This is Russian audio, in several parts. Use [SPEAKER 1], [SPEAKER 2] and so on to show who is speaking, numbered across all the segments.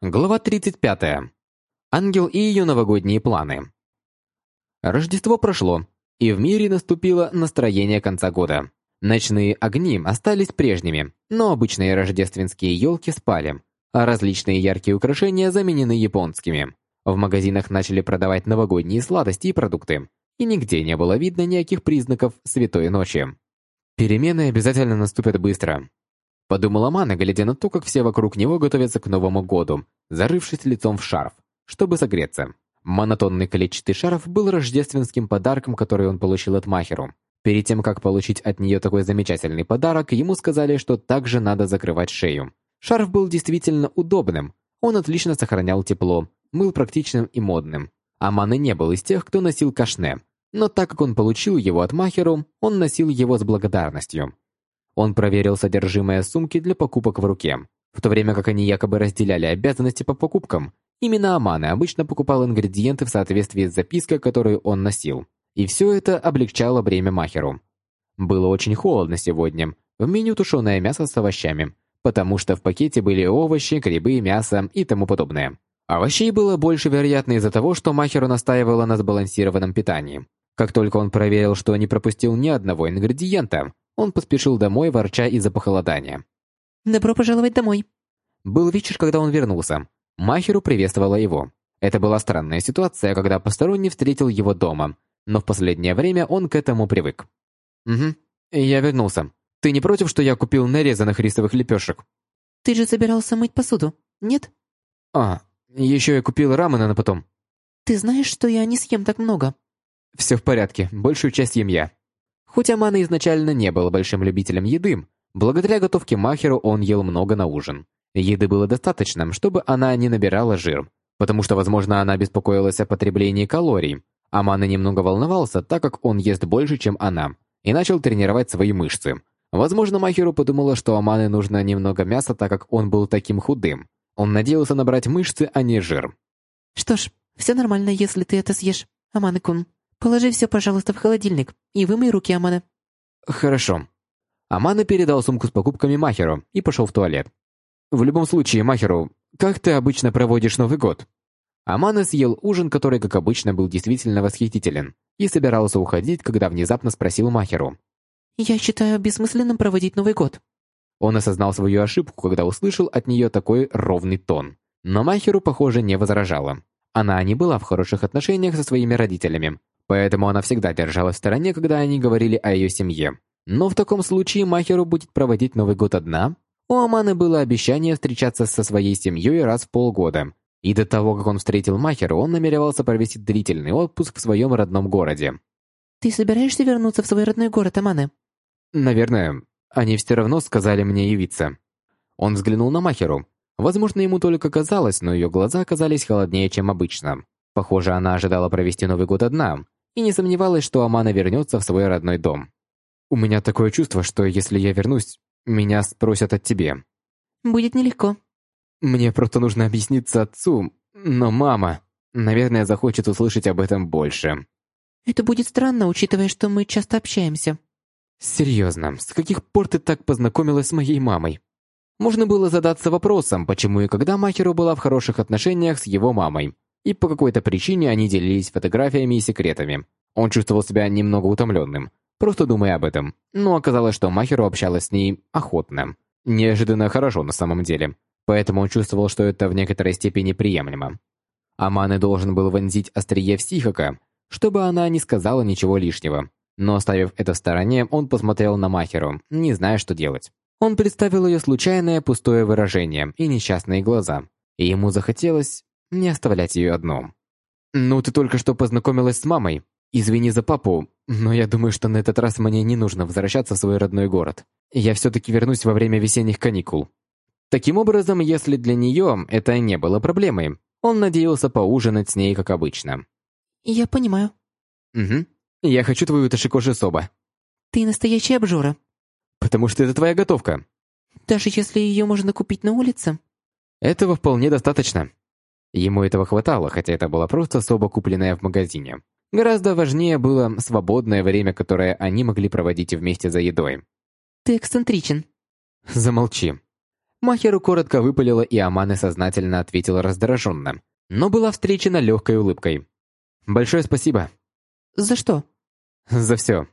[SPEAKER 1] Глава 35. Ангел и ее новогодние планы. Рождество прошло, и в мире наступило настроение конца года. Ночные огни остались прежними, но обычные рождественские елки спали, а различные яркие украшения заменены японскими. В магазинах начали продавать новогодние сладости и продукты, и нигде не было видно никаких признаков святой ночи. Перемены обязательно наступят быстро. Подумала Мана, глядя на то, как все вокруг него готовятся к Новому году, зарывшись лицом в шарф, чтобы согреться. Монотонный клетчатый шарф был рождественским подарком, который он получил от Махеру. Перед тем, как получить от нее такой замечательный подарок, ему сказали, что также надо закрывать шею. Шарф был действительно удобным, он отлично сохранял тепло, был практичным и модным. А Маны не был из тех, кто носил кашне. Но так как он получил его от Махеру, он носил его с благодарностью. Он проверил содержимое сумки для покупок в руке. В то время как они якобы разделяли обязанности по покупкам, именно Аманы обычно покупал ингредиенты в соответствии с запиской, которую он носил. И все это облегчало бремя Махеру. Было очень холодно сегодня. В меню тушеное мясо с овощами, потому что в пакете были овощи, грибы, мясо и тому подобное. Овощей было больше, вероятно, из-за того, что Махеру настаивала на сбалансированном питании. Как только он проверил, что не пропустил ни одного ингредиента, он поспешил домой, ворча из-за похолодания.
[SPEAKER 2] «Добро пожаловать домой!»
[SPEAKER 1] Был вечер, когда он вернулся. Махеру приветствовала его. Это была странная ситуация, когда посторонний встретил его дома, но в последнее время он к этому привык. «Угу, я вернулся. Ты не против, что я купил нарезанных рисовых лепешек?»
[SPEAKER 2] «Ты же собирался мыть посуду, нет?»
[SPEAKER 1] «А, еще я купил рамена на потом».
[SPEAKER 2] «Ты знаешь, что я не съем так много?»
[SPEAKER 1] «Все в порядке, большую часть ем я». Хоть Амана изначально не был большим любителем еды, благодаря готовке Махеру он ел много на ужин. Еды было достаточно, чтобы она не набирала жир, потому что, возможно, она беспокоилась о потреблении калорий. Амана немного волновался, так как он ест больше, чем она, и начал тренировать свои мышцы. Возможно, Махеру подумала, что Амане нужно немного мяса, так как он был таким худым. Он надеялся набрать мышцы, а не жир.
[SPEAKER 2] «Что ж, все нормально, если ты это съешь, Аманы-кун», Положи все, пожалуйста, в холодильник и вымой руки, Амана.
[SPEAKER 1] Хорошо. Амана передал сумку с покупками Махеру и пошел в туалет. В любом случае, Махеру, как ты обычно проводишь Новый год? Амана съел ужин, который, как обычно, был действительно восхитителен, и собирался уходить, когда внезапно спросил Махеру.
[SPEAKER 2] «Я считаю бессмысленным проводить Новый год».
[SPEAKER 1] Он осознал свою ошибку, когда услышал от нее такой ровный тон. Но Махеру, похоже, не возражала. Она не была в хороших отношениях со своими родителями, Поэтому она всегда держалась в стороне, когда они говорили о ее семье. Но в таком случае Махеру будет проводить Новый год одна. У Аманы было обещание встречаться со своей семьей раз в полгода. И до того, как он встретил Махеру, он намеревался провести длительный отпуск в своем родном городе.
[SPEAKER 2] «Ты собираешься вернуться в свой родной город, Аманы?»
[SPEAKER 1] «Наверное. Они все равно сказали мне явиться». Он взглянул на Махеру. Возможно, ему только казалось, но ее глаза оказались холоднее, чем обычно. Похоже, она ожидала провести Новый год одна, и не сомневалась, что Амана вернется в свой родной дом. «У меня такое чувство, что если я вернусь, меня спросят от тебе».
[SPEAKER 2] «Будет нелегко».
[SPEAKER 1] «Мне просто нужно объясниться отцу, но мама, наверное, захочет услышать об этом больше».
[SPEAKER 2] «Это будет странно, учитывая, что мы часто общаемся».
[SPEAKER 1] «Серьезно, с каких пор ты так познакомилась с моей мамой?» Можно было задаться вопросом, почему и когда Махеру была в хороших отношениях с его мамой, и по какой-то причине они делились фотографиями и секретами. Он чувствовал себя немного утомленным, просто думая об этом. Но оказалось, что Махеру общалась с ней охотно. Неожиданно хорошо на самом деле. Поэтому он чувствовал, что это в некоторой степени приемлемо. Аманы должен был вонзить острие в Сихака, чтобы она не сказала ничего лишнего. Но оставив это в стороне, он посмотрел на Махеру, не зная, что делать. Он представил ее случайное пустое выражение и несчастные глаза. И ему захотелось не оставлять ее одну. «Ну, ты только что познакомилась с мамой. Извини за папу, но я думаю, что на этот раз мне не нужно возвращаться в свой родной город. Я все-таки вернусь во время весенних каникул». Таким образом, если для нее это не было проблемой, он надеялся поужинать с ней, как обычно.
[SPEAKER 2] «Я понимаю».
[SPEAKER 1] «Угу. Я хочу твою ташикоши соба».
[SPEAKER 2] «Ты настоящая обжора».
[SPEAKER 1] «Потому что это твоя готовка».
[SPEAKER 2] «Даже если ее можно купить на улице?»
[SPEAKER 1] «Этого вполне достаточно». Ему этого хватало, хотя это была просто особо купленная в магазине. Гораздо важнее было свободное время, которое они могли проводить вместе за едой.
[SPEAKER 2] «Ты эксцентричен».
[SPEAKER 1] Замолчи. Махеру коротко выпалила, и Аманы сознательно ответила раздраженно, но была встречена легкой улыбкой. «Большое спасибо».
[SPEAKER 2] «За что?»
[SPEAKER 1] «За все».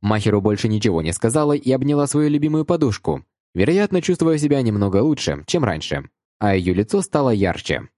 [SPEAKER 1] Махеру больше ничего не сказала и обняла свою любимую подушку, вероятно, чувствуя себя немного лучше, чем раньше, а ее лицо стало ярче.